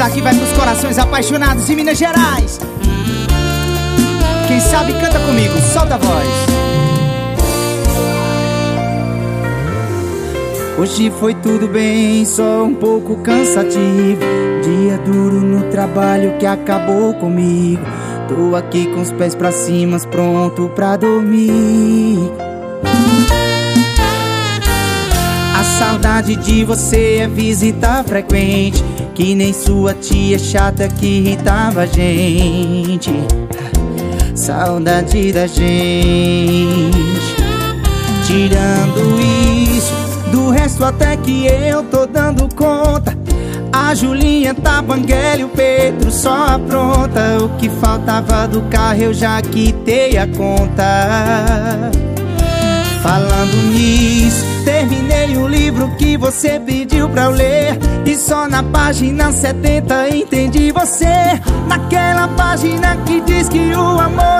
daqui vai pros corações apaixonados de Minas Gerais. Quem sabe canta comigo, solta a voz. Hoje foi tudo bem, só um pouco cansativo. Dia duro no trabalho que acabou comigo. Tô aqui com os pés pra cima, pronto pra dormir. A saudade de você é visita frequente. Que nem sua tia chata que irritava a gente. Saudade da gente. Tirando isso, do resto até que eu tô dando conta. A Julinha tá banguela e o Pedro só apronta O que faltava do carro eu já quitei a conta Falando nisso, terminei o livro que você pediu pra eu ler. E só na página 70 entendi você. Naquela página que diz que o amor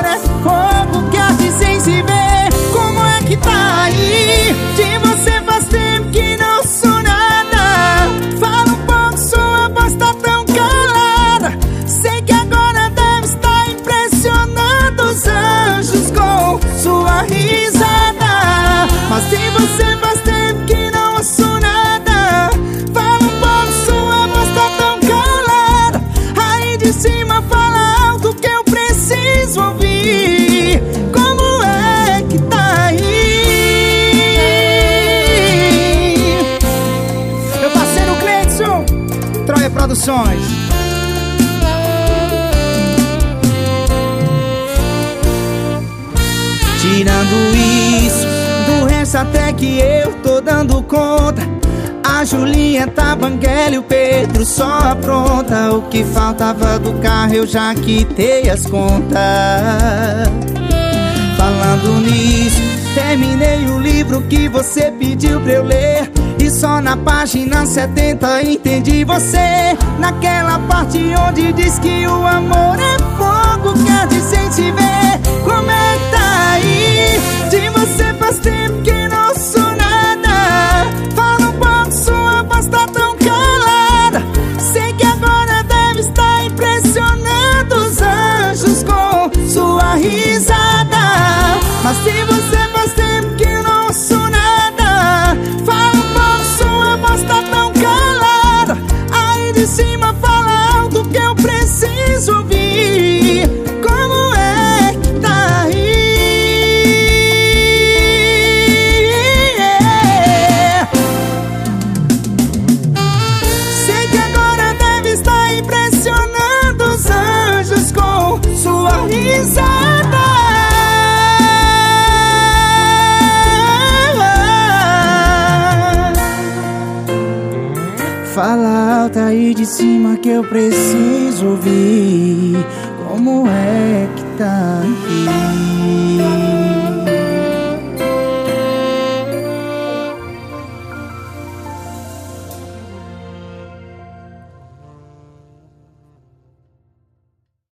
Troia Produções. Tirando isso do resto até que eu tô dando conta. A Julinha tá banguela e o Pedro só apronta. O que faltava do carro eu já quitei as contas. Falando nisso, terminei o livro que você pediu pra eu ler Só na página 70 entendi você. Naquela parte onde diz que o amor é fogo Quer dizer se ver. Como é que tá aí? De você faz tempo que não sou nada. Fala um pouco, sua voz tá tão calada. Sei que agora deve estar impressionando os anjos com sua risada. Mas se Fala alto aí de cima que eu preciso ouvir. Como é que tá?